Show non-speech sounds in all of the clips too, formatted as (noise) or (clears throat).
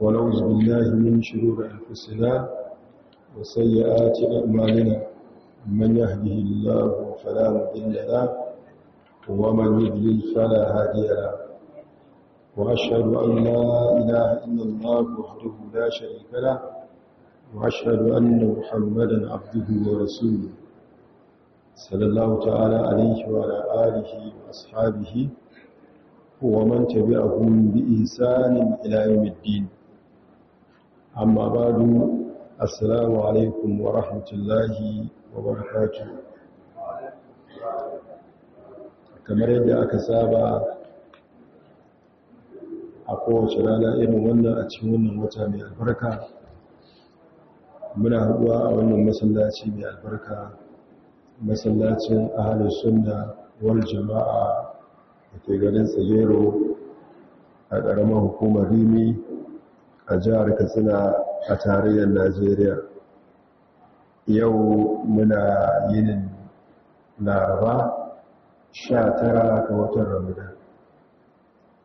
ونعوذ بالله من شرور أنفسنا وسيئات أعمالنا. من يهده الله فلا مضل له ومن يضلل فلا هادي له. وأشهد أن لا إله إلا الله وحده لا شريك له. وأشهد أن محمدا عبده ورسوله صلى الله تعالى عليه وعلى آله وأصحابه ومن تبعهم بإحسان إلى يوم الدين. amma badu assalamu alaikum wa rahmatullahi wa barakatuh kamar yadda aka saba a kowace rana irin wannan a cikin wannan wata mai albarka muna haɗuwa a wannan masallaci mai albarka masallacin ahalin sunna wal jama'a da ke garin tsagero a ƙaramar hukumar rimi a jihar katsina a tarayyar najeriya. Yau muna yinin laraba 19 ga watan ramadan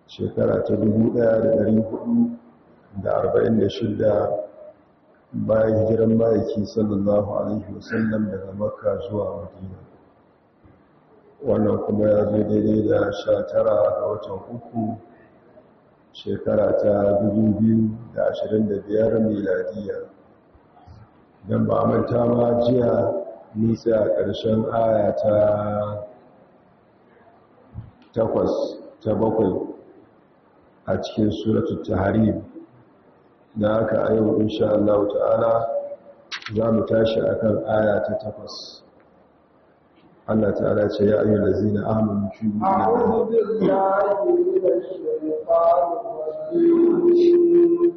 shekara ta 1446 bayan hijiran ma'aiki sallallahu alaihi wasallam daga makka zuwa madina. Wannan kuma ya zo daidai da 19 ga watan uku shekara ta 2025 miladiya. Don ba manta ma jiya nisa a ƙarshen aya ta takwas ta bakwai a cikin suratul tahrim. Da haka a yau insha Allah ta'ala za mu tashi akan aya ta takwas. Allah ta'ala ce ya ayyuhal ladzina amanu tubu أعوذ بالله من الشيطان الرجيم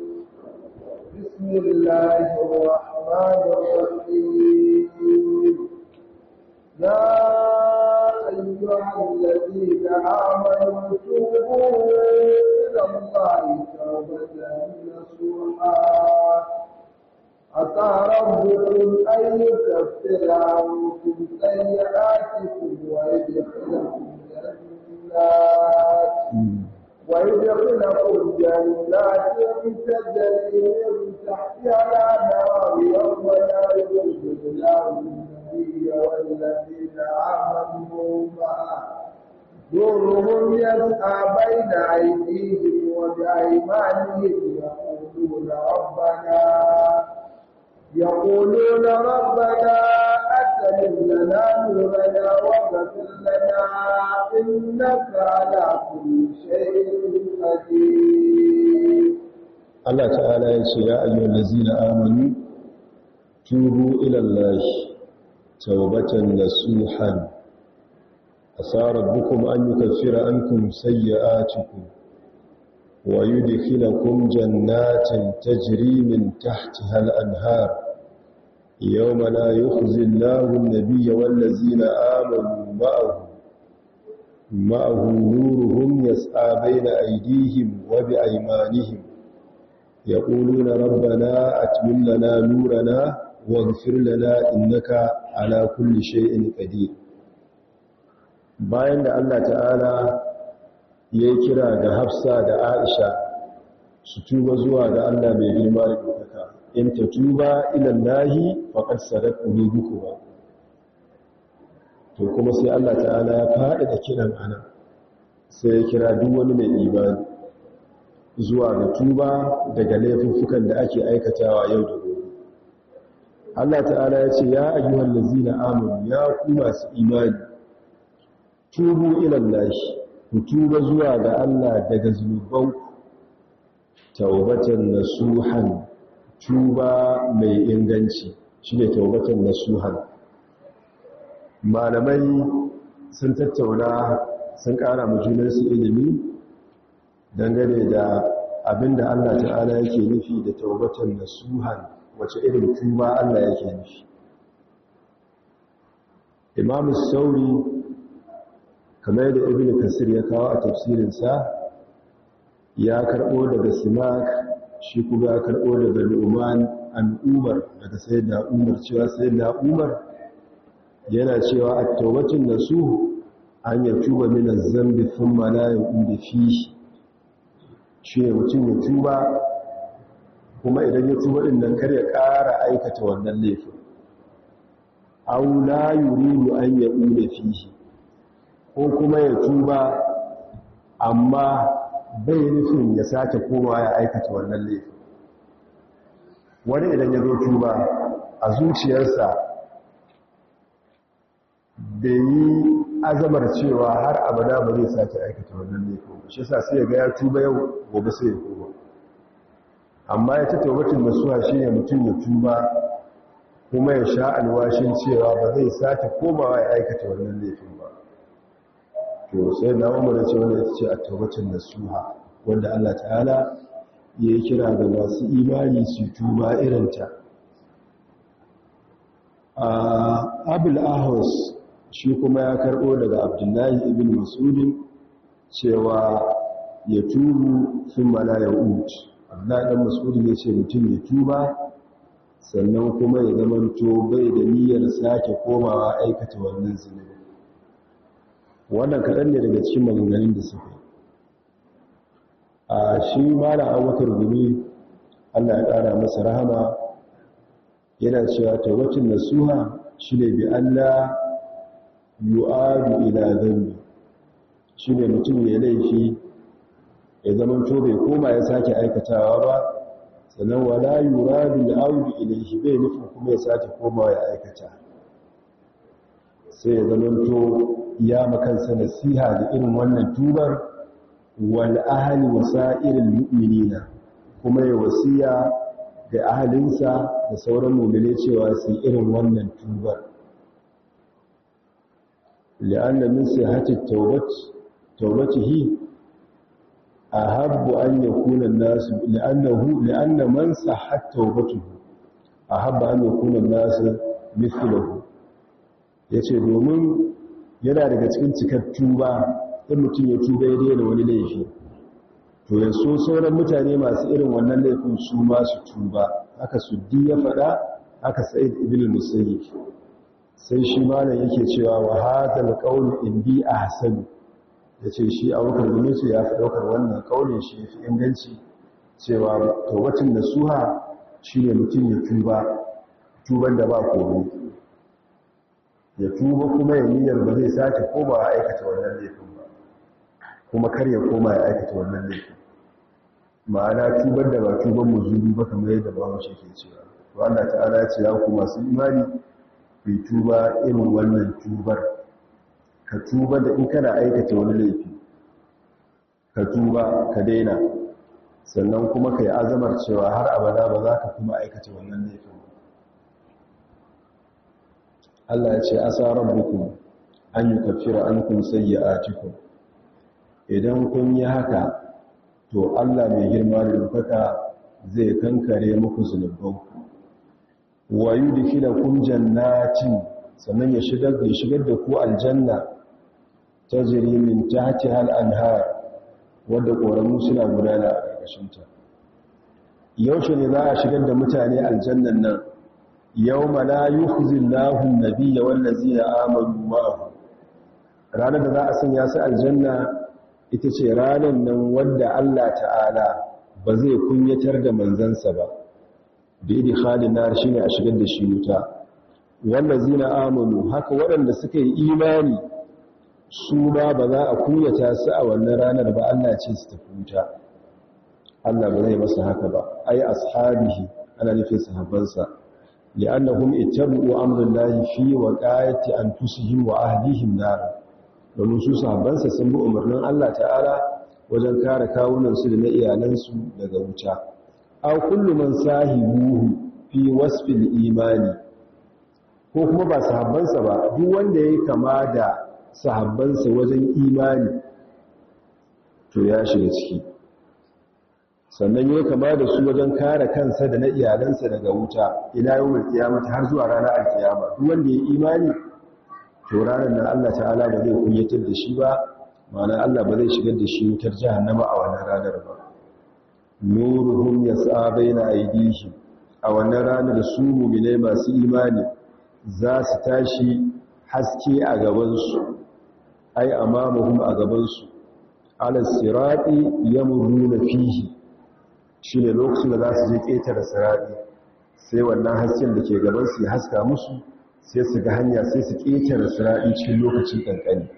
بسم الله الرحمن الرحيم يا أيها الذين آمنوا توبوا إلى الله توبة نصوحا عسى ربكم أن يكفر عنكم سيئاتكم ويدخلكم جنات. ويدخلكم جنات تجري من تحتها الأنهار يوم لا يخزي الله النبي والذين آمنوا معه. نورهم يسعى بين أيديهم وبأيمانهم يقولون ربنا يقولون ربنا أسلم لنا نورنا واغفر لنا إنك على كل شيء قدير. الله تعالى يا أيها الذين آمنوا توبوا إلى الله توبة نصوحا. عسى ربكم أن يكفر عنكم سيئاتكم ويدخلكم جنات تجري من تحتها الأنهار. min tahtiha al-anhar yawma la yukhzi Allahu an-nabiyya wal ladzina amanu ma'ahu ma'ahu nuruhum yas'a bayna aydihim wa bi'aymanihim يقولون ربنا أتمم لنا نورنا واغفر لنا إنك على كل شيء قدير bayan da Allah ta'ala ya yi kira ga Hafsa da Aisha su tuba zuwa ga Allah mai girma da ɗaukaka in ta tuba ilan faƙar sarar ƙulubuku ba to kuma sai Allah ta'ala ya faɗi da kiran ana sai ya kira duk wani mai imani zuwa ga tuba daga laifuffukan da ake aikatawa yau da gobe. Allah ta'ala ya ce ya ayyuhal ladzina amanu ya ku masu imani tubu ila Allah ku tuba zuwa ga Allah daga zunuban taubatan nasuhan tuba mai inganci. Shine taubatan nasuhan. Malamai sun tattauna sun ƙara junansu ilimi dangane da abin da Allah ta'ala yake nufi da taubatan nasuhan wace irin tuba Allah yake nufi. Imam Sauri kamar da Ibn Kasir ya kawo a tafsirinsa ya karbo daga Simak shi kuma ya karbo daga Nu'man an Umar daga Sayyidina Umar cewa Sayyidina Umar yana cewa at-tawbatun nasuh an yatuba min az-zambi thumma la yu'udu fihi. Shi ne mutum ya tuba kuma idan ya tuba ɗin nan kar ya ƙara aikata wannan laifin. Aw la yuridu an yaqula fihi ko kuma ya tuba amma bai nufin ya sake komawa ya aikata wannan laifin. Wani idan ya zo tuba a zuciyarsa da yi azamar cewa har abada ba zai sake aikata wannan laifin shi sa sai ya ga ya tuba yau gobe sai ya tuba. Amma ya tattaba mutum masuwa shi ne mutum ya tuba kuma ya sha alwashin cewa ba zai sake komawa ya aikata wannan laifin ba. To sai na umar ce wanda ya ce a tabbacin nasuha wanda Allah ta'ala ya kira ga masu imani su tuba irinta a abul ahos shi kuma ya karɓo daga abdullahi ibn masudin cewa ya tubu sun mala ya uci abdullahi ɗan masudin ya ce mutum ya tuba sannan kuma ya zamanto bai da niyyar sake komawa aikata wannan zunubi. Wannan kaɗan ne daga cikin maganganun da suka yi. A shi mala abubakar gumi allah ya ƙara masa rahama yana cewa tawacin nasuha shi ne bi allah yu'adu ila zambi shi ne mutum ya laifi ya zama bai koma ya sake aikatawa ba sannan wala yuradu al'audu ilayhi bai nufin kuma ya sake komawa ya aikata. Sai ya zama to ya makansa nasiha da irin wannan tubar wal ahli wasa'iril mu'minina kuma ya wasiya ga ahalinsa da sauran mu'mine cewa su irin wannan tubar. Li'anna min sihhati tawbat tawbatihi ahabbu an yakuna an-nas li'annahu li'anna man sahhat tawbatuhu ahabba an yakuna an-nas mithluhu. Yace domin yana daga cikin cikar tuba in mutum ya tuba ya daina wani laifi. To ya so sauran mutane masu irin wannan laifin su ma su tuba. Haka suddi ya faɗa haka sa'id ibn musayyib sai shi malam yake cewa wa hadal qawl indi ahsan. Yace shi abubakar gunusu ya fi ɗaukar wannan kaulin shi yafi inganci cewa tawbatin nasuha shine mutum ya tuba tuban da ba komai. Ya tuba kuma ya niyyar ba zai sake ko ba aikata wannan laifin ba. Kuma kar ya koma ya aikata wannan laifin ma'ana tubar da ba tuban muzuri ba kamar yadda ba wace ke cewa. To Allah ta'ala ce ya ku masu imani ku tuba irin wannan tubar. Ka tuba da in kana aikata wani laifi. Ka tuba ka daina. Sannan kuma ka yi azamar cewa har abada ba za ka kuma aikata wannan laifin Allah ya ce asa rabbukum an yukaffira ankum sayyi'atikum. Idan kun yi haka to Allah mai girma da dukaka zai kankare muku zunubanku. Wa yudkhilukum jannatin sannan ya shigar da shigar da ku aljanna tajri min tahtiha al-anhar wanda koramu suna gudana a ƙarƙashin ta yaushe ne za a shigar da mutane aljannan nan? Yawma la yukhzi Allahu an-nabiyya wallazina amanu ma'ahu. Ranar da za a sanya su aljanna ita ce ranar nan wadda Allah ta'ala ba zai kunyatar da manzansa ba. Da idi halin na shi ne a shigar da shi wuta. Wanda zina amonu haka waɗanda suka yi imani su ba ba za a kunyata su a wannan ranar ba Allah ce su tafi wuta. Allah ba zai masa haka ba. Ai ashabihi ana nufin sahabbansa. Li'annahum ittabu amrullahi fi waqayati anfusihim wa ahlihim nar. Domin su sahabbansa sun bi umarnin Allah ta'ala wajen kare kawunansu da na iyalansu daga wuta. Aw kullu man sahibuhu fi wasfil imani ko kuma ba sahabbansa ba duk wanda yayi kama da sahabbansa wajen imani to ya shiga ciki. Sannan yayi kama da su wajen kare kansa da na iyalansa daga wuta ila yawmul qiyamah har zuwa ranar alkiyama. Duk wanda yayi imani ranar nan Allah ta'ala ba zai kunyatar da shi ba ma'ana Allah ba zai shigar da shi wutar jahannama a wannan ranar ba. Nuruhum yas'a baina aydihim. A wannan ranar su mu'minai masu imani za su tashi haske a gaban su ai amamuhum a gaban su ala sirati yamuruna fihi. Shi ne lokacin da za su je ƙetare siraɗi sai wannan hasken da ke gaban su ya haska musu sai su ga hanya sai su ƙetare siraɗi cikin lokacin ƙanƙani.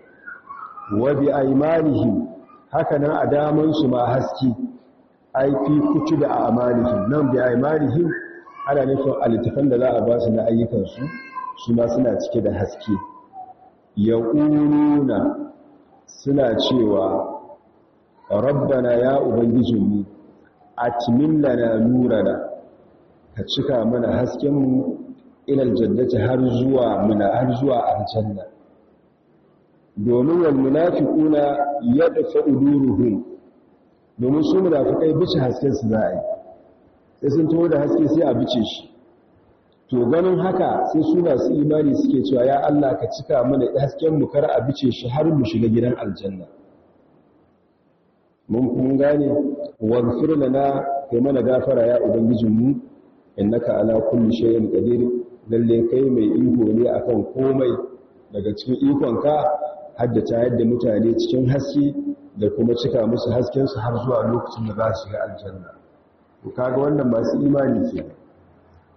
Wa bi aimanihim haka nan a damansu ma haski aifi kutu da amalihim nan bi aimanihim ana nufin alittafan da za a ba su na ayyukansu su ma suna cike da haske. Ya suna cewa rabbana ya ubangijinmu atmin lana nurana ka cika mana haskenmu ilal jannati har zuwa muna har zuwa aljanna. Domin wal munafiquna yadfa uduruhum. Domin su munafikai bice hasken su za a yi. Sai sun taho da haske sai a bice shi. To ganin haka sai su masu imani suke cewa ya Allah ka cika mana hasken mu kar a bice shi har mu shiga gidan aljanna. Mun kun gane waghfir lana kai mana gafara ya ubangijinmu innaka ala kulli shay'in qadir. Lalle kai mai iko ne akan komai daga cikin ikonka haddata yadda mutane cikin haske da kuma cika musu hasken su har zuwa lokacin da za su shiga aljanna. To kaga wannan masu imani ke.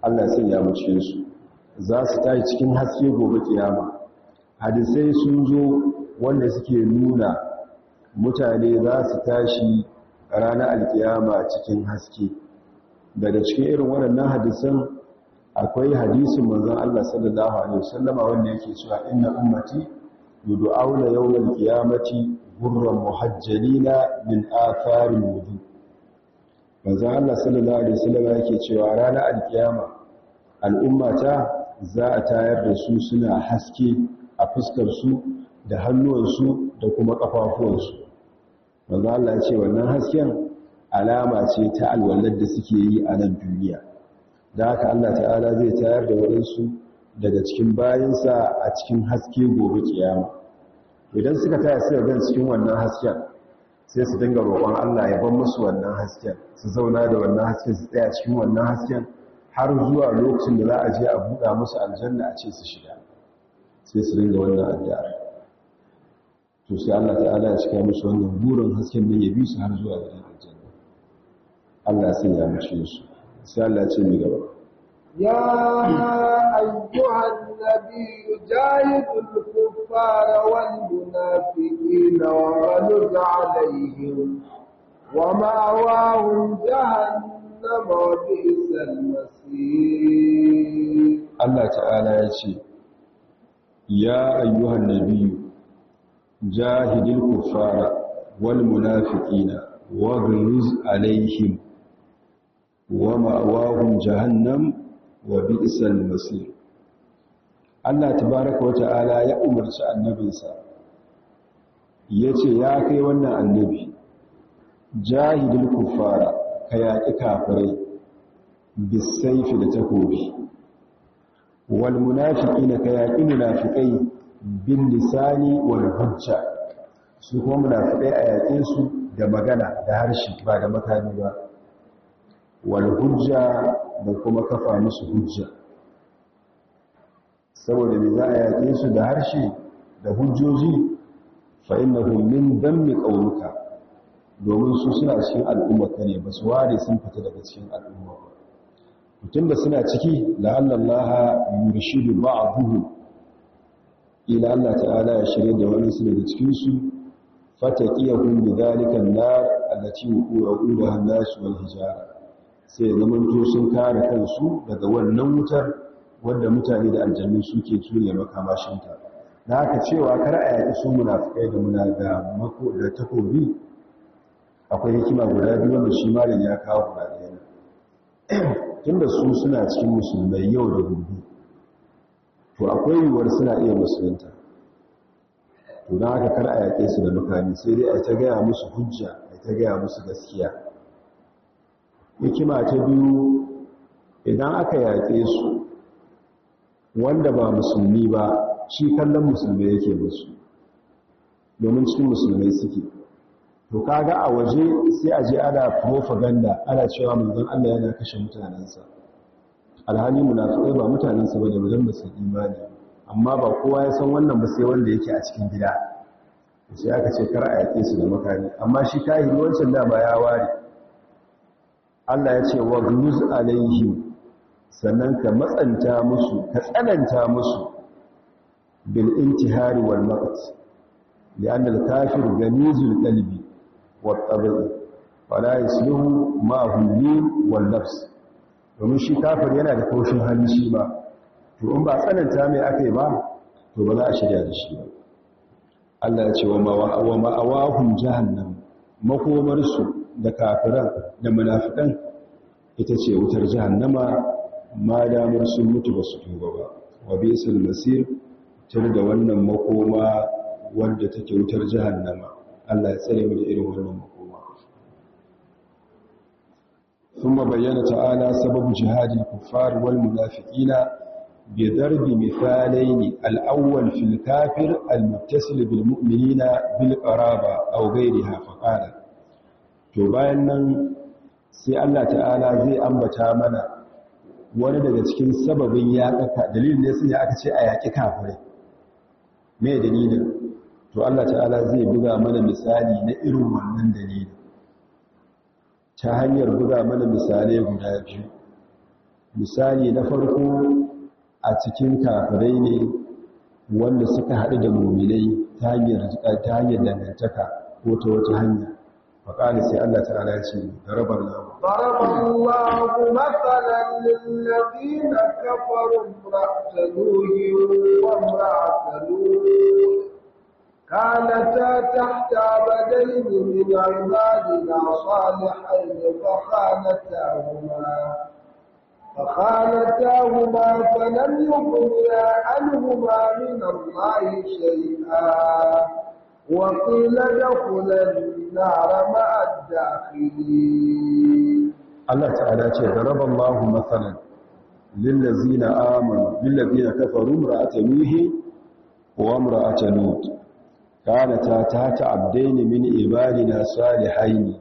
Allah sai ya muce su. Za su tashi cikin haske gobe kiyama. Hadisai sun zo wanda suke nuna mutane za su tashi ranar alkiyama cikin haske. Daga cikin irin waɗannan hadisan akwai hadisin manzon Allah sallallahu alaihi wasallama wanda yake cewa inna ummati yud'auna yawmal qiyamati gurran muhajjalina min atharil wudu. Manzon Allah sallallahu alaihi wasallama yake cewa ranar alkiyama al'ummata za a tayar da su suna haske a fuskar su da hannuwansu da kuma kafafuwansu manzon Allah ya ce wannan hasken alama ce ta alwalar da suke yi a nan duniya. Da haka Allah ta'ala zai tayar da waɗansu daga cikin bayansa a cikin haske gobe kiyama. Idan suka taya suka gan cikin wannan hasken sai su dinga roƙon Allah ya ban musu wannan hasken su zauna da wannan hasken su tsaya cikin wannan hasken har zuwa lokacin da za a je a buɗa musu aljanna a ce su shiga. Sai su dinga wannan addu'a. To sai Allah ta'ala ya cika musu wannan burin hasken ne ya bi su har zuwa gidan aljanna. Allah sai ya mace su. يا أيها النبي جاهد الكفار والمنافقين وغلظ عليهم ومأواهم جهنم وبئس المصير. الله تعالى يا يا أيها النبي جاهد الكفار والمنافقين واغلظ عليهم wa ma'awahum jahannam wa bi'sal masir. Allah tabaaraka wa ta'ala ya umarci annabinsa. Yace ya kai wannan annabi jahidil kuffara ka yaƙi kafirai bisayfi da takobi. Wal munafiqina ka yaƙi munafiqai bin lisani wal hujja. Su kuma munafiqai a yaƙe su da magana da harshe ba da makami ba. Wal hujja da kuma kafa musu hujja. Saboda me za a yaƙe su da harshe da hujjoji? Fa innahum min dammi qauluka domin su suna cikin al'umma ne ba su ware sun fita daga cikin al'umma ba. Mutum da suna ciki la'allallaha yurshidu ba'dhum ila Allah ta'ala ya shirye da wani su daga cikin su fataqiyahum bidhalika an-nar allati wuquha an-nas wal hijara. Sai zamanto sun kare kansu daga wannan wutar wanda mutane da aljannu suke ture makamashinta. Da haka cewa kar a yaki su munafikai da muna da mako da takobi akwai hikima guda biyu wanda shi malam ya kawo guda ɗaya (clears throat) tunda su suna cikin musulmai yau da gobe to akwai yiwuwar suna iya musulunta. To don haka kar a yaƙe su da makami sai dai a ta gaya musu hujja a ta gaya musu gaskiya. Hikima ta biyu idan aka yaƙe su wanda ba musulmi ba shi kallon musulmi yake musu domin cikin musulmai suke. To kaga a waje sai a je ana propaganda ana cewa manzon Allah yana kashe mutanensa. Alhali munafikai ba mutanensa ba ne ba dan ba su imani amma ba kowa ya san wannan ba sai wanda yake a cikin gida. Sai aka ce kar a yake su da makami. Amma shi kahiri wancan da ba ya ware. Allah ya ce wa gluz alaihim sannan ka matsanta musu ka tsananta musu bil intihari wal maqt li'anna al-kafir ganizul qalbi wat tabi wala yasluhu ma'ahu lin wal nafs. Domin shi kafir yana da kaushin hali shi ba to in ba tsananta mai akai ba to ba za a shirya da shi ba. Allah ya ce wa ma'awahum jahannam makomarsu da kafiran da munafikan ita ce wutar jahannama ma damar sun mutu ba su tuba ba wa bisul masir tar da wannan makoma wanda take wutar jahannama Allah ya tsare mu da irin wannan makoma ثم بين تعالى سبب جهاد الكفار والمنافقين بضرب مثالين الأول في الكافر المتصل بالمؤمنين بالقرابة أو غيرها فقال to bayan nan sai Allah ta'ala zai ambata mana wani daga cikin sababin yaƙaka dalilin ne sun aka ce a yaƙi kafirai. Me dalilin? To Allah ta'ala zai buga mana misali na irin wannan dalilin. Ta hanyar buga mana misalai guda biyu. Misali na farko a cikin kafirai ne wanda suka haɗu da muminai ta hanyar dangantaka ko ta wata hanya. فقال سي الله تعالى ضرب الله. ضرب الله مثلا للذين كفروا امرأة نوح وامرأة لوط. كانتا تحت عبدين من عبادنا صالحين فخانتاهما. فخانتاهما فلم يغنيا عنهما من الله شيئا. وقيل ادخلا النار مع الداخلين الله تعالى ضرب الله مثلا للذين آمنوا للذين كفروا امرأة نوح وامرأة لوط كانتا تحت عبدين من عبادنا صالحين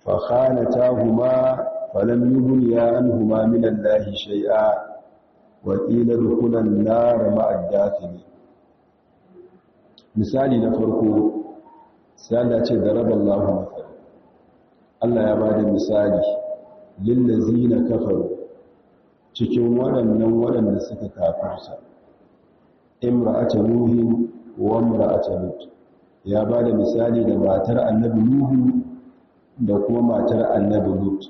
فخانتاهما فلم يغنيا عنهما من الله شيئا وقيل ادخلا النار مع الداخلين misali na farko sai Allah ce daraballahu mathal Allah ya ba da misali lillazina kafaru cikin waɗannan waɗanda suka kafirta. Imra'atu nuhin wa imra'atu lut. Ya ba da misali da matar annabi nuhu da kuma matar annabi lut.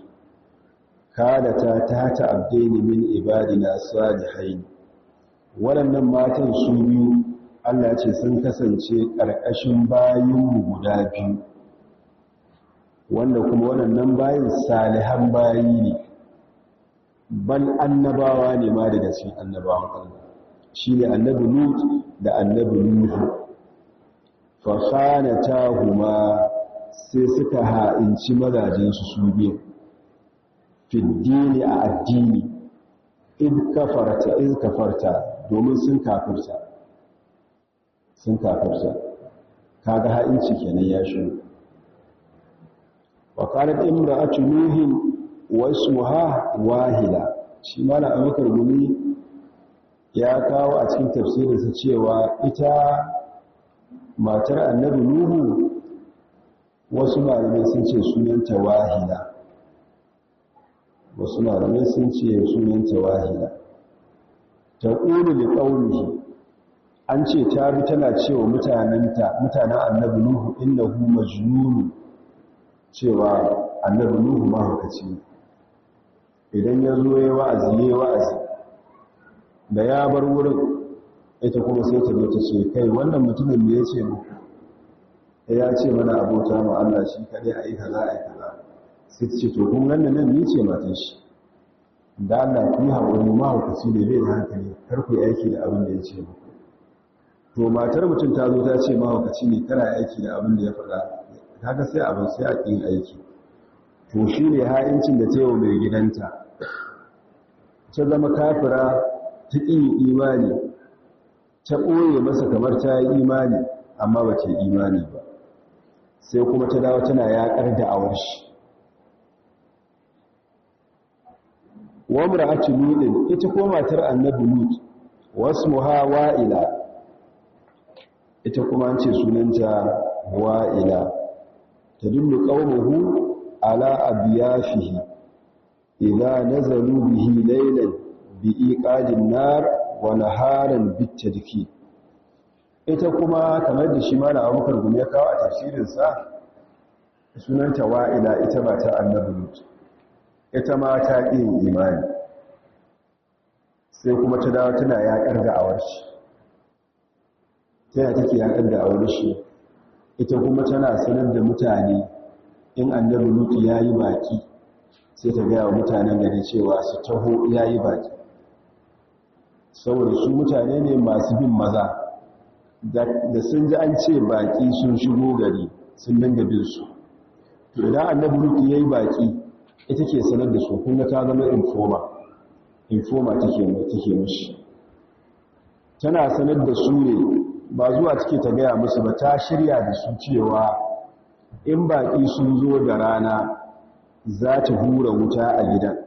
Kada ta tata abdaini min ibadina salihain. Waɗannan matan su biyu Allah ce sun kasance ƙarƙashin bayinmu guda biyu wanda kuma waɗannan bayin salihan bayi ne ban annabawa ne ma daga cikin annabawan Allah. Shi ne annabi Lut da annabi Nuhu. Fa khanatahuma sai suka ha'inci mazajensu su biyu. Fiddini a addini in kafarta in kafarta domin sun kafirta. Sun kafirta kaga ha'inci kenan ya shigo wa qalat imra'atu nuhin wa ismuha wahila. Shi mala abubakar gumi ya kawo a cikin tafsirinsa cewa ita matar annabi nuhu wasu malamai sun ce sunanta wahila. Wasu malamai sun ce sunanta wahila. Ta ƙulu da ƙaunihi an ce ta bi tana cewa mutanenta mutanen annabi nuhu innahu majnun cewa annabi nuhu mahaukaci idan ya zo ya wa'azi ya wa'azi da ya bar wurin ita kuma sai ta zo ta ce kai wannan mutumin da ya ce mu? Ya ce mana abota mu Allah shi kadai a yi kaza a yi kaza. Sai ta ce to kun ganna nan ni ce matan shi. Da Allah ku haƙuri mahaukaci ne bai da hankali kar ku yi aiki da abin da ya ce muku to matar mutum ta zo ta ce mahaukaci ne tana aiki da abin da ya faɗa. Kaga sai abin sai a ƙin aiki. To shi ne ha'incin da ta yi wa mai gidanta. Ta zama kafira ta ƙin imani. Ta ɓoye masa kamar ta yi imani amma ba ta imani ba. Sai kuma ta dawo tana yaƙar da awar shi. Wa mura'atu lutin ita ko matar annabi lut wasmuha wa'ila. Ita kuma an ce sunanta wa'ila. Tadullu qawmuhu ala abiyafihi idza nazalu bihi laylan bi iqadin nar wa naharan bitadki ita kuma kamar da shi malam Abubakar gumi ya kawo a tafsirin sa sunanta wa'ila ita ba ta annabi ita ma ta imani. Sai kuma ta dawo tana yaƙar da awar shi tana take yaƙar da awar shi? Ita kuma tana sanar da mutane in annabi lut ya yi baƙi sai ta gaya wa mutanen gari cewa su taho ya yi baƙi. Saboda su mutane ne masu bin maza. Da sun ji an ce baƙi sun shigo gari sun dinga bin su. To idan annabi lut ya yi baƙi ita ke sanar da su kun ga ta zama informa informa take take mishi. Tana sanar da su ne ba zuwa take ta gaya musu ba ta shirya da su cewa in baƙi sun zo da rana za ta hura wuta a gidan.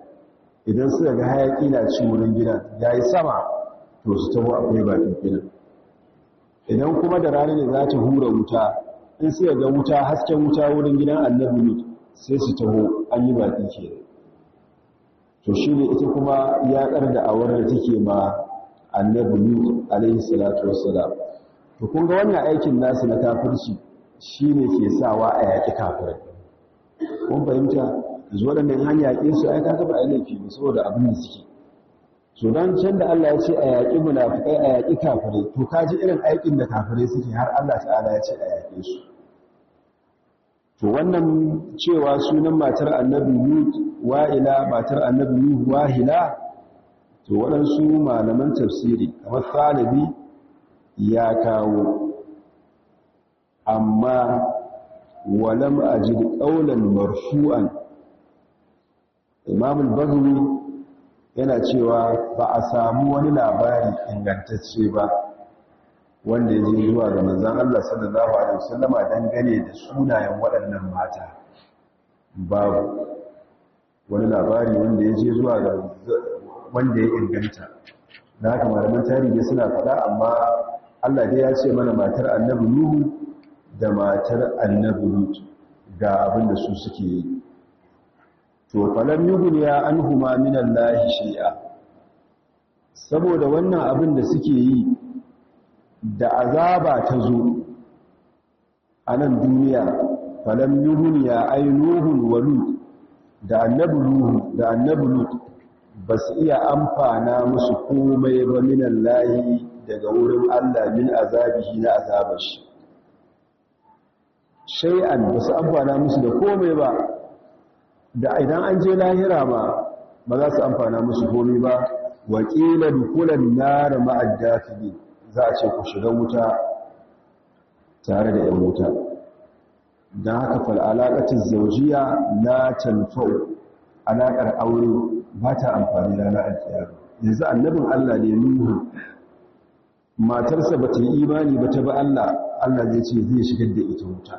Idan suka ga hayaƙi na ci wurin gidan ya yi sama to su taho akwai baƙin gidan. Idan kuma da rana ne za ta hura wuta in suka ga wuta hasken wuta wurin gidan annabi lut sai su taho an yi baƙi ke to shi ne ita kuma yaƙar da awar da take ma annabi lut alaihi salatu wassalam. To kun ga wannan aikin nasu na kafirci shi ne ke sawa a yaƙi kafirai. Kun fahimta? Zuwa da nan hanya yaƙin su ai kaga ba a laifi ne saboda abin da suke. So dan can da Allah ya ce a yaƙi munafikai a yaƙi kafirai to kaji irin aikin da kafirai suke har Allah ta'ala ya ce a yaƙe su. To wannan cewa sunan matar annabi Lut wa'ila matar annabi Nuh wahila to waɗansu malaman tafsiri kamar Salibi ya kawo. Amma walam ajid qawlan marfu'an. Imam al-Baghawi yana cewa ba a samu wani labari ingantacce ba wanda ya je zuwa ga manzon Allah sallallahu alaihi wasallama dangane da sunayen waɗannan mata. Babu wani labari wanda ya je zuwa ga wanda ya inganta. Da haka malaman tarihi suna faɗa amma Allah dai ya ce mana matar annabi Nuhu da matar annabi Lut ga abin da su suke yi. To falam yughniya anhuma min Allah shay'a. Saboda wannan abin da suke yi da azaba ta zo a nan duniya falam yughniya aynuhun wa lut da annabi Nuhu da annabi Lut ba su iya amfana musu komai ba min Allah daga wurin Allah min azabihi na azabar shi. Shay'an ba su amfana musu da komai ba da idan an je lahira ma ba za su amfana musu komai ba. Waƙila dukulan nar ma'addafili za a ce ku shiga wuta tare da 'yan wuta. Don haka fal'alaƙatin zaujiya na tanfau alaƙar aure ba ta amfani ranar alkiyar yanzu annabin Allah ne nuhu matarsa ba ta yi imani ba ta ba Allah Allah zai ce zai shigar da ita wuta.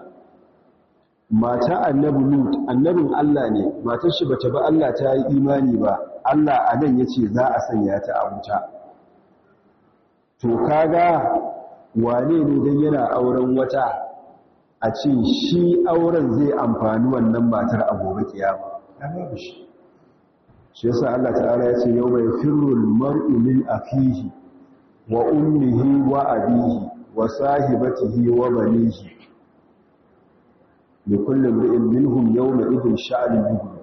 Mata annabi lut annabin Allah ne matar shi bata ba Allah ta yi imani ba Allah a nan ya ce za a sanya ta a wuta. To kaga wane ne dan yana auren wata a ce shi auren zai amfani wannan matar a gobe kiyama. Shi. Shi yasa Allah ta'ala ya ce yawma yafirrul mar'u min akhihi. Wa ummihi wa abihi wa sahibatihi wa banihi. Li kulli imrin minhum yawma idhin sha'anun yughni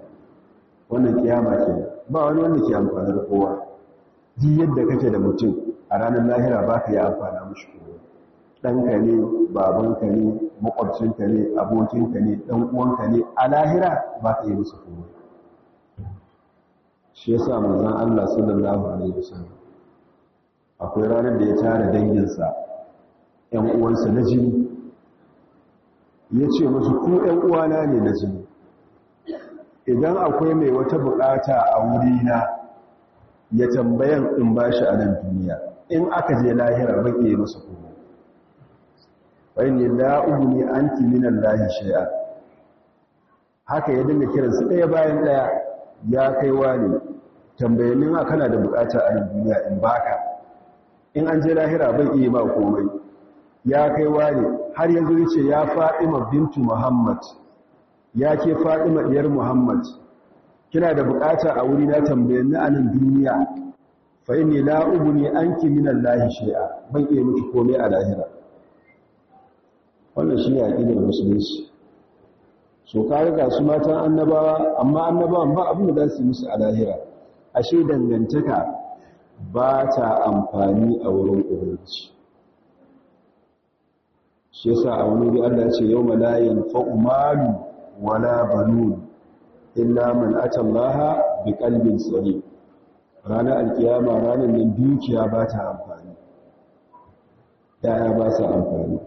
wannan kiyama ce ba wani wanda ke amfani da kowa. Ji yadda kake da mutum a ranar lahira ba ka yi amfana mushi kowa. Ɗanka ne babanka ne makwabcinka ne abokinka ne ɗan uwanka ne a lahira ba ka yi musu kowa. Shi yasa manzon Allah sallallahu alaihi wasallam akwai ranar da ya tara danginsa ƴan uwansa na jini. Ya ce musu ku ƴan uwana ne na jini. Idan akwai mai wata buƙata a wurina ya tambayan in bashi a nan duniya. In aka je lahira ban iya masa kuma wai ne la'uguni an timinan lahi shai'a haka ya dinga kiransu ɗaya bayan ɗaya ya kai ne tambayanin a kana da buƙata a duniya in baka in an je lahira ban iya ba komai. Ya kai ne har yanzu ya ce ya faɗi bintu muhammad. Ya ke faɗi diyar muhammad. Kina da buƙata a wuri na tambayen na a nan duniya. Fa inni la ubni anki min Allah shay'a. Ban iya miki komai a lahira. Wannan shine aqidar musulunci. So kare ga su matan annabawa amma annabawan ba abin da za su yi musu a lahira. Ashe dangantaka ba ta amfani a wurin ubangiji. Shi yasa a wani wuri Allah ce yawma la yanfa'u malu wala banun illa man ata Allah bi qalbin salim. Ranar alkiyama ranar nan dukiya ba ta amfani. Yaya ba sa amfani.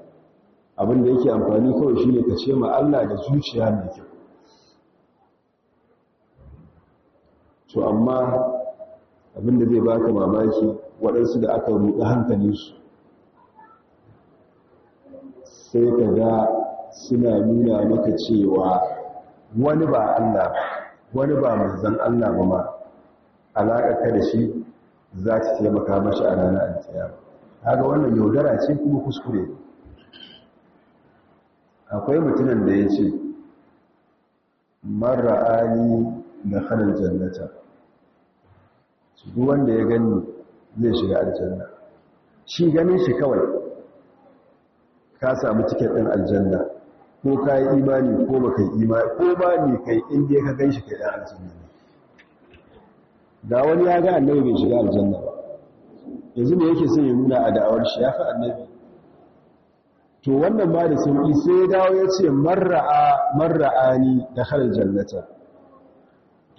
Abinda yake amfani kawai shine ka ce ma Allah da zuciya mai kyau. To amma abin da zai baka mamaki waɗansu da aka ruɗe hankalinsu. Sai ka ga suna nuna maka cewa wani ba Allah wani ba manzan Allah ba ma. Alaƙa da shi za ta taimaka mashi a ranar alkiyama. Kaga wannan yaudara ce kuma kuskure. Akwai mutumin da ya ce mara'ani da kanan jannata. Duk wanda ya gani zai shiga aljanna. Shi ganin shi kawai ka samu tiket ɗin aljanna. Ko ka yi imani ko ba ka yi imani ko ba ne kai inda ya ka gan shi kai ɗan aljanna da wani ya ga annabi bai shiga aljanna ba. Yanzu ne yake son ya nuna a da'awar shi? Ya fi annabi. To wannan ba da sauƙi sai ya dawo ya ce marra'a marra'ani da halar jannata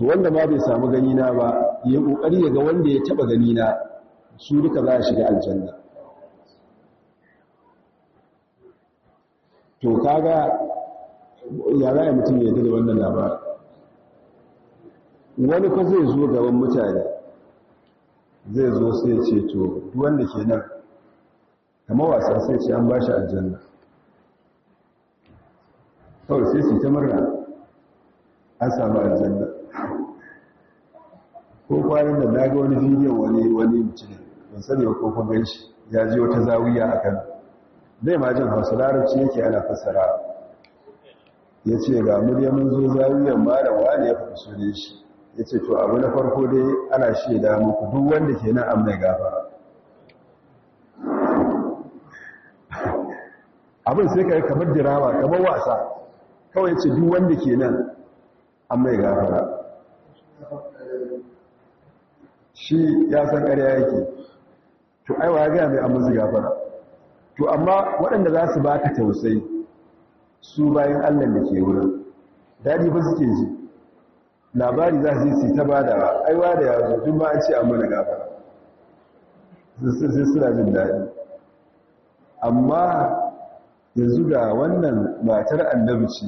to wanda ma bai samu ganina ba ya ƙoƙari ya ga wanda ya taɓa ganina su duka za a shiga aljanna. To kaga ya za a mutum ya da wannan labarin? Wani fa zai zo gaban mutane zai zo sai ce to wanda ke nan kama wasa sai ce an ba shi aljanna. Kawai sai su ta murna an samu aljanna. Ko kwanan da na ga wani bidiyon wani wani mutum ban sani ba ko kuma shi ya ji wata zawiya a kan zai ma jin hausa larabci yake ana fassara. Ya ce ga muryamin zo zawiyan malam wani ya fi su ne shi. Ya ce to abu na farko dai ana shaida muku duk wanda ke nan an mai gafara. Abin sai ka yi kamar dirama kamar wasa. Kawai ce duk wanda ke nan an mai gafara. Shi ya san ƙarya yake. To aiwa ya gaya mai an musu gafara? To amma waɗanda za su baka tausayi su bayan allah da ke wurin daɗi ba suke ji. Labari za su yi su ta ba da aiwa da ya zo tun ba an ce an mana gafara. Sai suna jin daɗi. Amma yanzu ga wannan matar annabi ce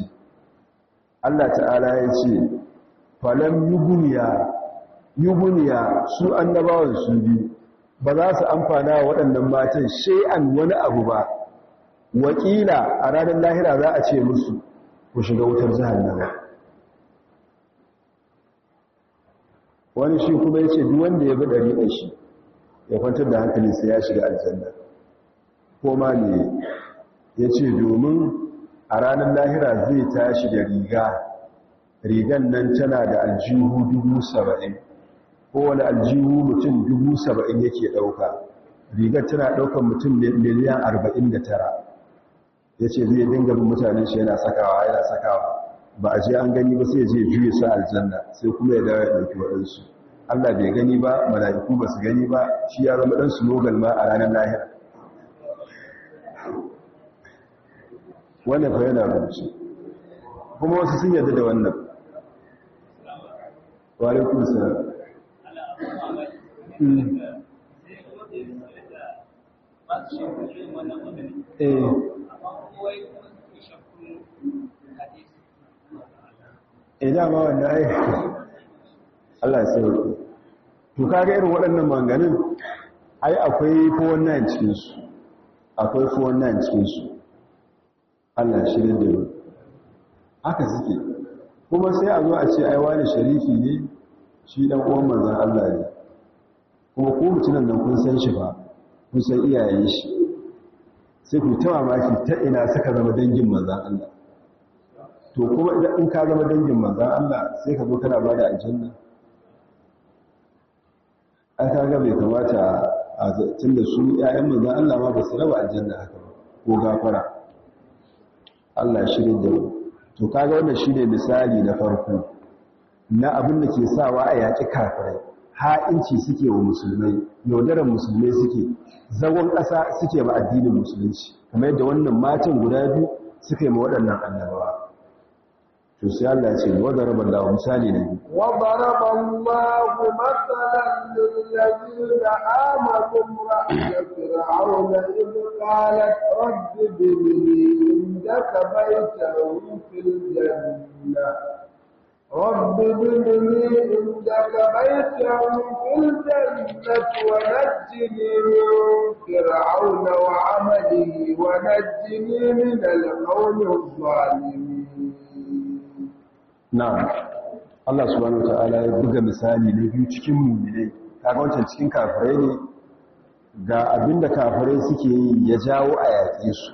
Allah ta'ala ya ce falam yubuniya yubuniya su annabawan su biyu ba za su amfana wa waɗannan matan shay'an wani abu ba. Wakila a ranar lahira za a ce musu ku shiga wutar jahannama. Wani shi kuma ya ce wanda ya bi ɗari shi ya kwantar da hankalinsa ya shiga aljanna. Ko ma ne ya ce domin a ranar lahira zai tashi da riga rigan nan tana da aljihu dubu saba'in. Kowane aljihu mutum dubu saba'in yake ɗauka. Rigar tana ɗaukar mutum miliyan arba'in da tara. Ya ce zai dinga bin mutane shi yana sakawa yana sakawa. Ba a je an gani ba sai je juye su aljanna sai kuma ya dawo ya ɗauki waɗansu. Allah bai gani ba mala'iku ba su gani ba shi ya zama ɗan slogan ma a ranar lahira. Wannan fa yana rubuce. Kuma wasu sun yarda da wannan. Eh. Idan ma wanda ai Allah ya to kaga irin waɗannan manganin ai akwai 419 cikin su akwai 419 cikin su Allah shi da mu. Haka suke. Kuma sai a zo a ce ai wani sharifi ne shi dan uwan manzon Allah ne. Kuma ko mutunan nan kun san shi ba kun san iyayen shi. Sai ku ta mamaki ta ina suka zama dangin manzon Allah. To kuma idan in ka zama dangin manzan Allah sai ka zo kana ba da aljanna. An ka ga bai kamata a tun da su ‘ya'yan manzan Allah ma ba su raba aljanna haka ba ko gafara. Allah shirin da to kaga wannan shi ne misali na farko. Na abin da ke sawa a yaƙi kafirai. Ha'inci suke wa musulmai yaudaran musulmai suke zagon ƙasa suke ma addinin musulunci. Kamar yadda wannan matan guda biyu suka yi ma waɗannan annabawa. To sai Allah ce wa daraba Allah misali ne wa daraba Allah mathalan lil ladina amanu fir'auna id qalat rabbi indaka baytan fil jannah. رب ابن لي عندك بيتا في الجنة ونجني من فرعون وعمله ونجني من القوم الظالمين na'am Allah subhanahu wataala ya buga misali na biyu cikin mu'minai kaga wancan cikin kafirai ne ga abinda kafirai suke yi ya jawo a yaƙe su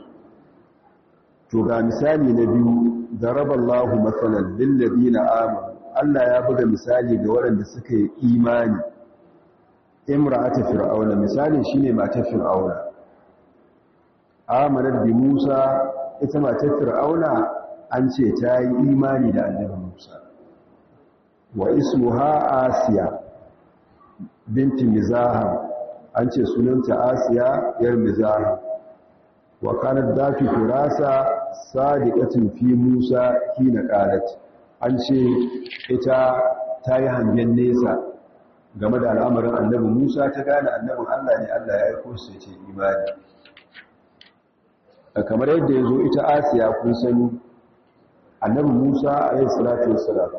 to ga misali na biyu daraballahu matsalan lil ladina amanu. Allah ya buga misali ga waɗanda suka yi imani. Imra'atu fir'auna misali shine matar fir'auna. Amanar bi Musa ita matar fir'auna an ce ta yi imani da annabi Musa. Wa ismuha Asiya binti Mizahab an ce sunanta Asiya yar Mizahab wa kanat dafi firasa sadiqatin fi Musa hina qalat. An ce ita ta yi hangen nesa game da al'amarin annabi Musa ta gane annabin Allah ne Allah ya aiko shi ce imani. Kamar yadda ya zo ita Asiya kun sani annabi Musa alayhi salatu wassalam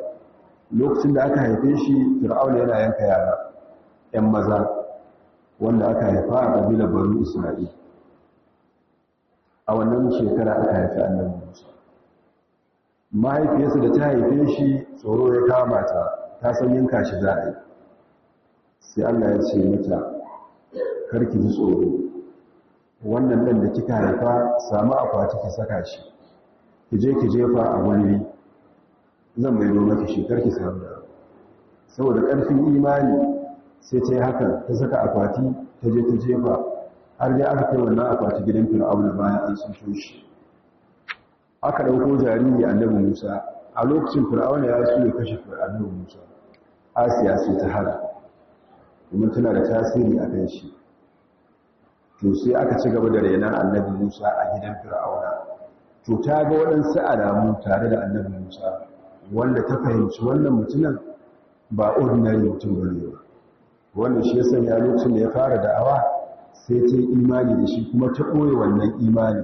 lokacin da aka haife shi Fir'auna yana yanka yara ƴan maza wanda aka haifa a kabilar Banu Isra'il. A wannan shekara aka haifi annabi Musa. Mahaifiyarsa da ta haife shi tsoro ya kama ta ta san yanka shi za a yi. Sai Allah ya ce mata karki ji tsoro. Wannan dan da kika haifa samu akwati ki saka shi. Ki je ki jefa a wani zan mai zo maki shi karki samu da saboda ƙarfin imani sai ta yi haka ta saka akwati ta je ta jefa. Har dai aka kai wannan akwati gidan fir'auna bayan an sun shi. Aka ɗauko jariri annabi musa. A lokacin fir'auna ya so ya kashe annabi musa. Asiya sai ta hana. Domin tana da tasiri a kan shi. To sai aka ci gaba da renon annabi musa a gidan fir'auna. To ta ga waɗansu alamu tare da annabi musa wanda ta fahimci wannan mutumin ba ordinary mutum ba ne ba. Wannan shi ya sanya lokacin da ya fara da'awa sai yi imani da shi kuma ta ɓoye wannan imani.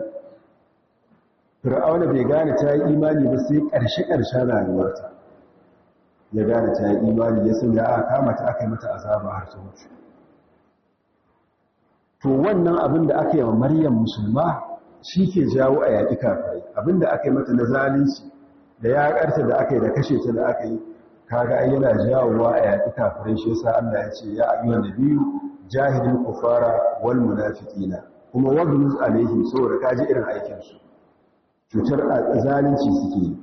Fir'auna bai gane ta yi imani ba sai ƙarshe-ƙarshen rayuwarta. Ya gane ta yi imani ya sanya aka kama ta aka yi mata azaba har ta mutu. To wannan abin da aka yi wa maryam musulma shi ke jawo a yaƙi kafirai. Abin da aka yi mata na zalunci da ya ƙarta da aka yi da kashe ta da aka yi kaga yana jawowa a yaƙi kafirai shi yasa Allah ya ce ya ayyuhan nabiyyu jahidul kufara wal munafiqina kuma waghluz alaihim saboda kaji irin aikin su. Cutar zalunci suke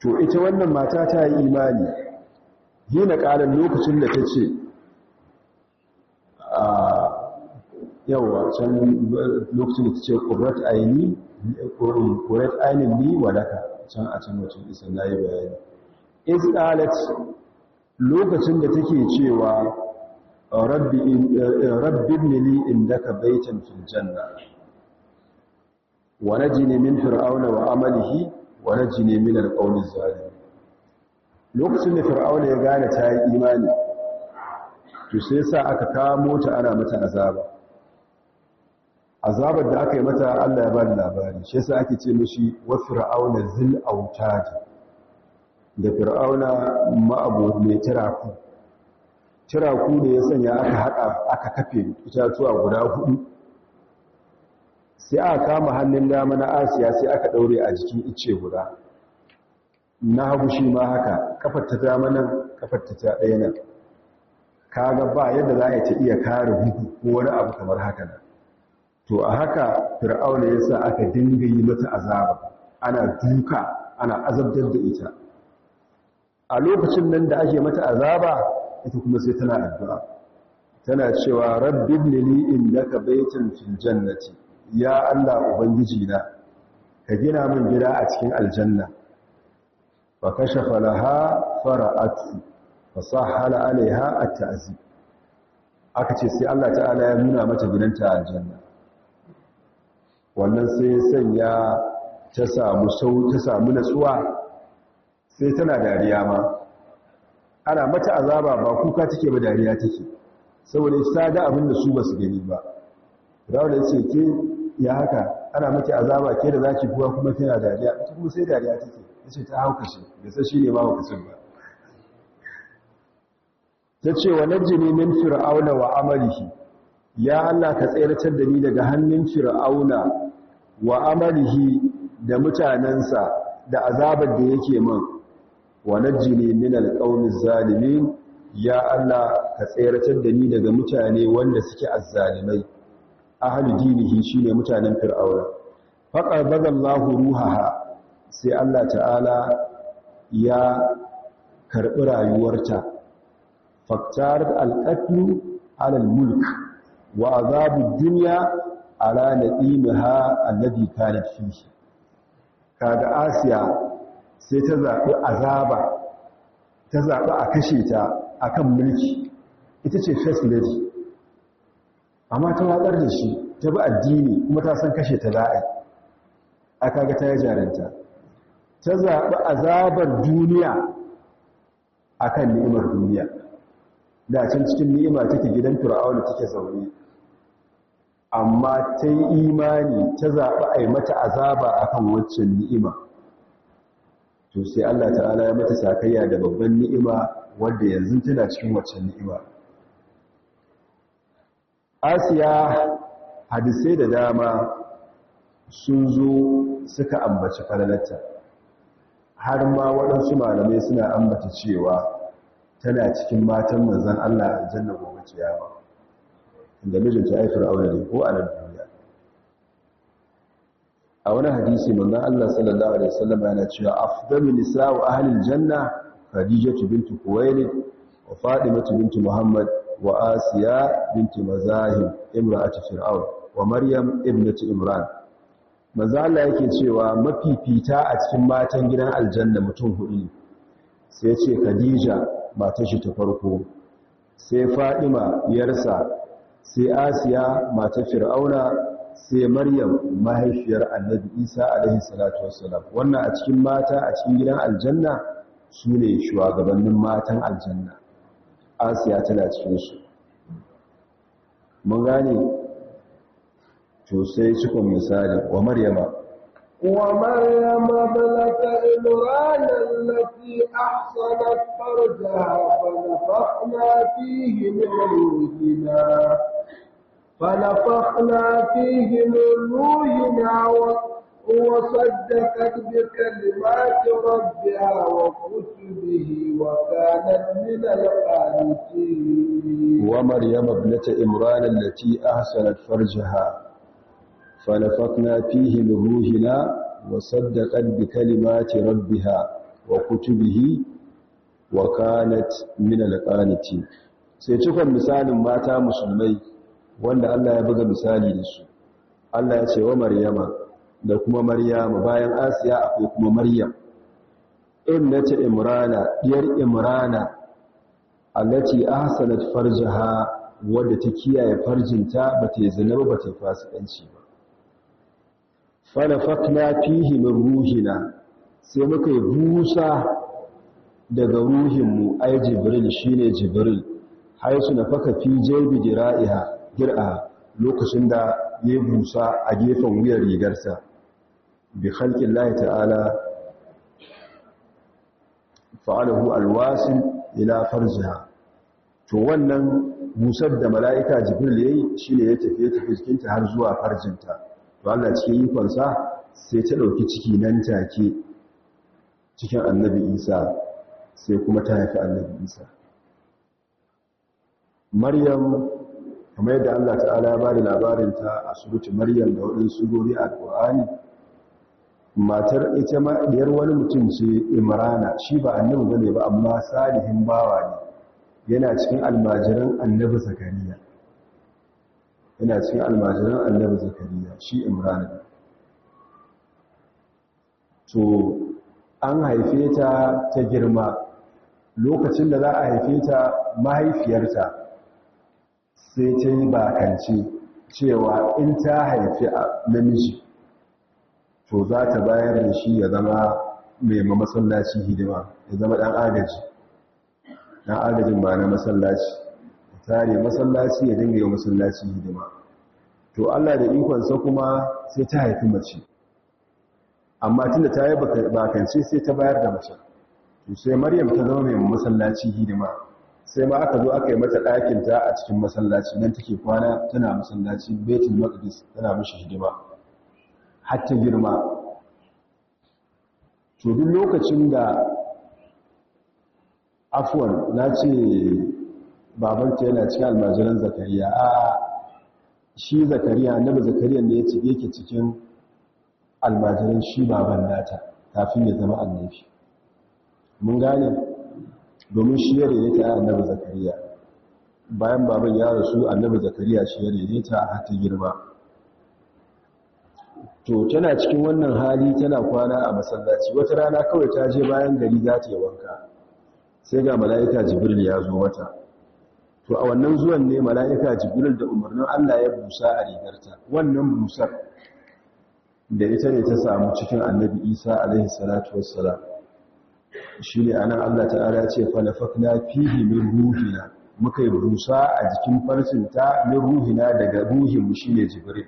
to ita wannan mata ta yi imani. Hina ƙalan lokacin da ta ce a yawa can lokacin da ta ce ƙurat aini ƙurat ainin ni walaka can a can wacin isa na yi bayani. Is ƙalat lokacin da take cewa rabbi nili indaka baitan fil janna. Wa min fir'auna wa amalihi wa najini min alqawmi zalim lokacin da fir'auna ya gane ta yi imani to sai sa aka kamo ta ana mata azaba. Azabar da aka yi mata Allah ya ba da labari. Shi yasa ake ce mishi wa fir'auna zil da fir'auna ma'abu mai tiraku. Tiraku ne ya sanya aka haɗa aka kafe itatuwa guda huɗu sai aka kama hannun dama na asiya sai aka ɗaure a jikin ice guda. Na hagu shi ma haka kafar ta dama nan kafar ta ɗaya nan. Kaga ba yadda za a ta iya kare bugu ko wani abu kamar haka nan. To a haka fir'auna ya sa aka dinga yi mata azaba. Ana duka ana azabtar da ita. A lokacin nan da ake mata azaba ita kuma sai tana addu'a. Tana cewa rabbi ibnili indaka baytan fil jannati. Ya Allah ubangiji na ka gina min gida a cikin aljanna. Fa kashafa laha fara'at fa sahala alaiha at-ta'zib aka ce sai Allah ta'ala ya nuna mata gidanta a aljanna. Wannan sai sanya ta samu sau natsuwa. Sai tana dariya ma. Ana mata azaba ba kuka take ba dariya take. Saboda ta ga abin da su ba su gani ba. Rawar da ce ke ya haka? Ana mata azaba ke da zaki kuwa kuma tana dariya? Ita kuma sai dariya take. Yace ta hauka shi da sai shine ba hukacin ba. Ta ce wa najjini min fir'auna wa amalihi. Ya Allah ka tsayar da ni daga hannun fir'auna wa amalihi da mutanensa da azabar da yake man wa najjini min alqawmiz zalimin ya Allah ka tsayratar da daga mutane wanda suke azzalimai. Ahli dinihi shine mutanen fir'auna. Faqadallahu ruhaha sai Allah ta'ala ya karɓi rayuwarta. Faktar alqatlu ala almulk wa azabu dunya ala na'imaha alladhi kanat fihi. Kaga asiya sai ta zaɓi azaba ta zaɓi a kashe ta akan mulki. Ita ce first lady. Amma ta watsar da shi ta bi addini kuma ta san kashe ta za a a kaga ta yi jarinta ta zaɓi azabar duniya akan ni'imar duniya. Da can cikin ni'ima take gidan fir'auna take zaune. Amma ta yi imani ta zaɓi a yi mata azaba a kan waccan ni'ima. To sai Allah ta'ala ya mata sakayya da babban ni'ima wadda yanzu tana cikin waccan ni'ima. Asiya hadisai da dama sun zo suka ambaci falalarta har ma waɗansu malamai suna ambata cewa tana cikin matan manzan Allah a jannar gobe ciyama da mijinta ai fir'auna ne ko a nan duniya. A wani hadisi manzon Allah sallallahu alaihi wasallam yana cewa afdalu nisa'u ahli aljanna khadijatu bintu khuwailid wa fatimatu bintu muhammad wa asiya bintu mazahib imra'atu fir'aun wa maryam ibnatu imran. Manzon Allah yake cewa mafifita a cikin matan gidan aljanna mutum huɗu sai ce khadija matar shi ta farko. Sai fatima yarsa. Sai asiya matar fir'auna. sai maryam mahaifiyar annabi isa alaihi salatu wassalam wannan a cikin mata a cikin gidan aljanna su ne shugabannin matan aljanna asiya tana cikinsu mun gane to sai cikon misali wa maryama ومريم ابنة إمران التي أحصنت فرجها فنفخنا فيه من روحنا فنفخنا فيه من روحنا وصدقت بكلمات ربها وكتبه وكانت من القانتين. ومريم ابنة إمران التي أحسنت فرجها. فنفخنا فيه من روحنا وصدقت بكلمات ربها وكتبه وكانت من القانتين. sai cikon misalin mata musulmai wanda Allah ya buga misali da su. Allah ya ce wa Maryama da kuma Maryama bayan Asiya akwai kuma Maryam. Innata Imrana diyar Imrana allati ahsanat farjaha wadda ta kiyaye farjinta bata zina ba bata fasikanci ba. Fanafakna fihi min ruhina sai muka yi busa daga ruhinmu ai jibril shine jibril haisu na faka fi jebi jira'iha gir'a lokacin da ya busa a gefen wuyar rigarsa. Bi lahi ta'ala fa'alahu alwasil ila farjiha to wannan busar da mala'ika jibril yayi shine ya tafi tafi cikinta har zuwa farjinta. To Allah cikin ikonsa sai ta ɗauki ciki nan take cikin annabi Isa sai kuma ta haifi annabi Isa. Maryam kamar yadda Allah ta'ala ya ba da labarinta a surutu Maryam da waɗansu gori a Qur'ani matar ita ma diyar wani mutum ce imrana. Shi ba annabi ba ne ba amma salihin bawa ne. Yana cikin almajiran annabi zakariya. Yana cikin almajiran annabi zakariya shi imrana. To an haife ta ta girma. Lokacin da za a haife ta mahaifiyarta sai ta yi bakance cewa in ta haifi a namiji to za ta bayar da shi ya zama mai masallaci hidima ya zama ɗan agaji. Ɗan agajin ba na masallaci. Tare masallaci ya dinga yi masallaci hidima. To Allah da ikonsa kuma sai ta haifi mace. Amma tunda ta yi bakance sai ta bayar da mace. To sai maryam ta zama mai masallaci hidima. Sai ma aka zo aka yi mata ɗakinta a cikin masallaci nan take kwana tana masallaci betul maqdis tana mishi hidima har ta girma. To duk lokacin da afwan na ce babanta yana cikin almajiran zakariya a shi zakariya annabi zakariya ne yake cikin almajiran shi baban nata kafin ya zama annabi. Mun gane? Domin shi ya daidaita ya annabi zakariya. Bayan baban ya rasu annabi zakariya shi ya daidaita har ta girma. To tana cikin wannan hali tana kwana a masallaci. Wata rana kawai ta je bayan gari za ta yi wanka. Sai ga mala'ika jibril ya zo mata. To a wannan zuwan ne mala'ika jibril da umarnin Allah ya busa a rigarta. Wannan busar da ita ne ta samu cikin annabi isa alaihi salatu wassalam. Shi ne a nan Allah ta'ala ce falafakna fihi min ruhina. Muka yi busa a jikin farcinta min ruhina daga ruhinmu shi ne jibril.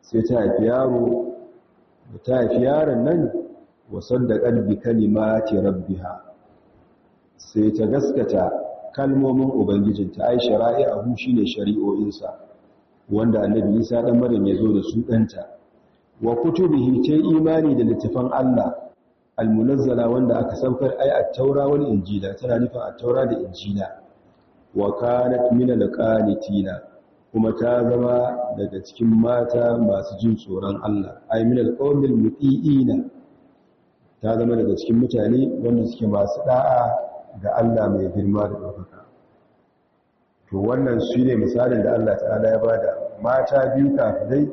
Sai ta haifi yaro da ta haifi yaron nan wasan da ƙarfi kalimati rabbiha. Sai ta gaskata kalmomin ubangijinta. Ai shara'i'ahu shine shari'o'insa wanda annabi Isa dan Maryam ya zo da su danta wa kutubihi ta imani da littafan Allah. Almunazzala wanda aka saukar ai at-taura wal injila tana nufin at-taura da injila. Wa kanat min al-qanitina kuma ta zama daga cikin mata masu jin tsoron Allah. Ai min al-qawmil mutiina ta zama daga cikin mutane wanda suke masu da'a ga Allah mai girma da ɗaukaka. To wannan shi ne misalin da Allah ta'ala ya ba da. Mata biyu kafirai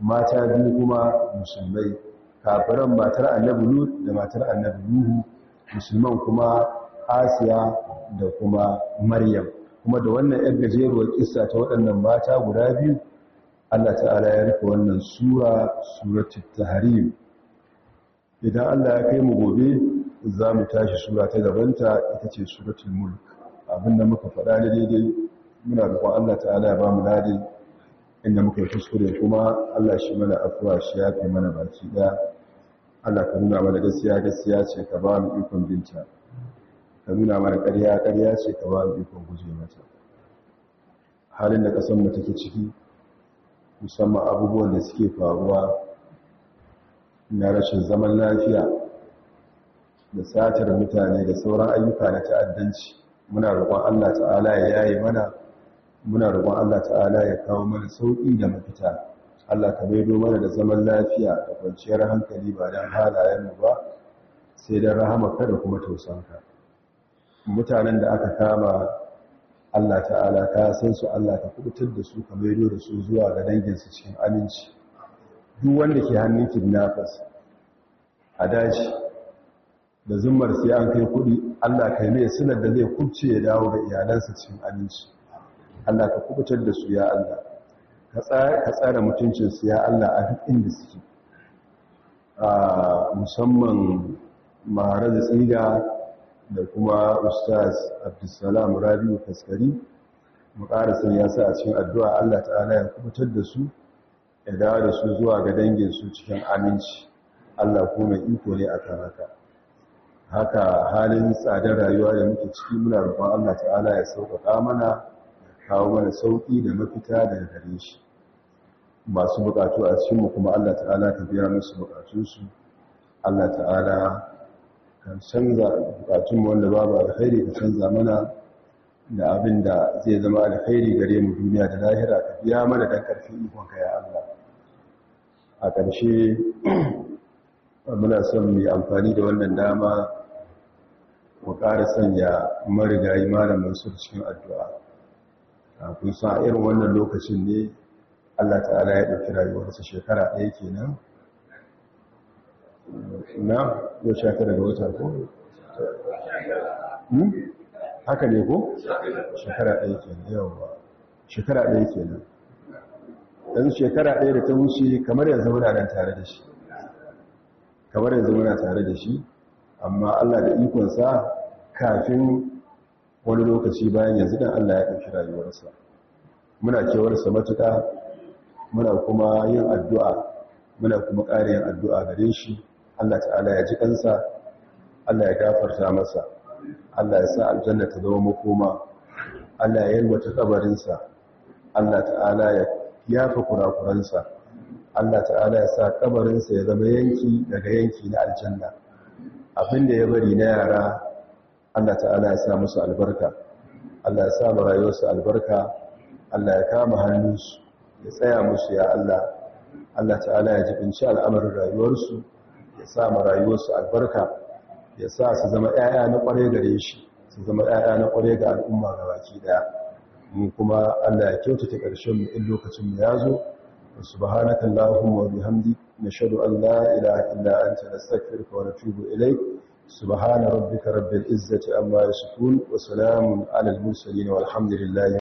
mata biyu kuma musulmai. Kafiran matar annabi lut da matar annabi nuhu musulman kuma asiya da kuma maryam. Kuma da wannan yar gajeruwar kissa ta waɗannan mata guda biyu Allah ta'ala ya rufe wannan sura suratul tahrim. Idan Allah ya kai mu gobe za mu tashi sura ta gabanta ita ce suratul mulk. Abinda muka faɗa da daidai muna roƙon Allah ta'ala ya ba mu daɗi inda muka yi kuskure kuma Allah shi mana afuwa shi ya fi mana baki da Allah ka nuna mana gaskiya gaskiya ce ka ba mu ikon binta. Ka nuna mana ƙarya ƙarya ce ka ba mu ikon guje mata. Halin da ƙasar mu take ciki musamman abubuwan da suke faruwa na rashin zaman lafiya da satar mutane da sauran ayyuka na ta'addanci muna roƙon Allah ta'ala ya yaye mana muna roƙon Allah ta'ala ya kawo mana sauƙi da mafita. Allah ka maido mana da zaman lafiya da kwanciyar hankali ba don halayenmu ba sai don rahamarka da kuma tausanka mutanen da aka kama Allah ta'ala ka san su Allah ka kuɓutar da su ka maido da su zuwa ga danginsu cikin aminci. Duk wanda ke hannun kidnappers a daji da zummar sai an kai kuɗi Allah kai mai sunar da zai kubce ya dawo ga iyalansa cikin aminci. Allah ka kuɓutar da su ya Allah. Ka tsara mutuncinsu ya Allah a duk inda suke. A musamman maharar tsiga da kuma ustaz abdulsalam rabiu kaskari. Mu ƙara ya sa a cikin addu'a Allah ta'ala ya kuɓutar da su ya dawo da su zuwa ga danginsu cikin aminci. Allah kuma iko ne a kan haka. Haka halin tsadar rayuwa da muke ciki muna roƙon Allah ta'ala ya sauƙaƙa mana kawo mana sauƙi da mafita daga gare shi. Masu buƙatu a cikinmu kuma Allah ta'ala ka biya musu buƙatunsu. Allah ta'ala kan canza buƙatunmu wanda babu alkhairi ka canza mana da abin da zai zama alkhairi gare mu duniya da lahira. Ka biya mana dan ƙarfin ikonka ya Allah. A ƙarshe muna son mu amfani da wannan dama mu ƙara sanya marigayi malamin su cikin addu'a. Kun sa irin wannan lokacin ne Allah ta'ala ya ɗauki rayuwarsa. Shekara ɗaya kenan. Na yau sha tara wata ko? haka ne ko? shekara ɗaya kenan yawa shekara ɗaya kenan. Yanzu shekara ɗaya da ta wuce kamar yanzu muna nan tare da shi. Kamar yanzu muna tare da shi amma Allah da ikonsa kafin wani lokaci bayan yanzu dan Allah ya ɗauki rayuwarsa. Muna kewarsa matuƙa muna kuma yin addu'a muna kuma ƙara yin addu'a gare shi. Allah ta'ala ya ji kansa Allah ya gafarta masa Allah ya sa aljanna ta zama makoma Allah ya yalwata kabarinsa Allah ta'ala ya yafa kurakuransa Allah ta'ala ya sa kabarinsa ya zama yanki daga yanki na aljanna. Abinda ya bari na yara Allah ta'ala ya sa musu albarka. Allah ya sa rayuwarsu albarka. Allah ya kama hannunsu ya tsaya musu ya Allah. Allah ta'ala ya jibinci al'amarin rayuwarsu ya sa rayuwarsu albarka ya sa su zama ƴaƴa na ƙware gare shi su zama ƴaƴa na ƙware ga al'umma baki ɗaya mu kuma Allah ya kyautata ƙarshen mu in lokacin mu ya zo. Subhanaka allahumma wa bihamdik nashhadu an la ilaha illa anta nastaghfiruka wa natubu ilayk. Subhana rabbika rabbil izzati amma yasifun wa salamun alal mursalin walhamdulillahi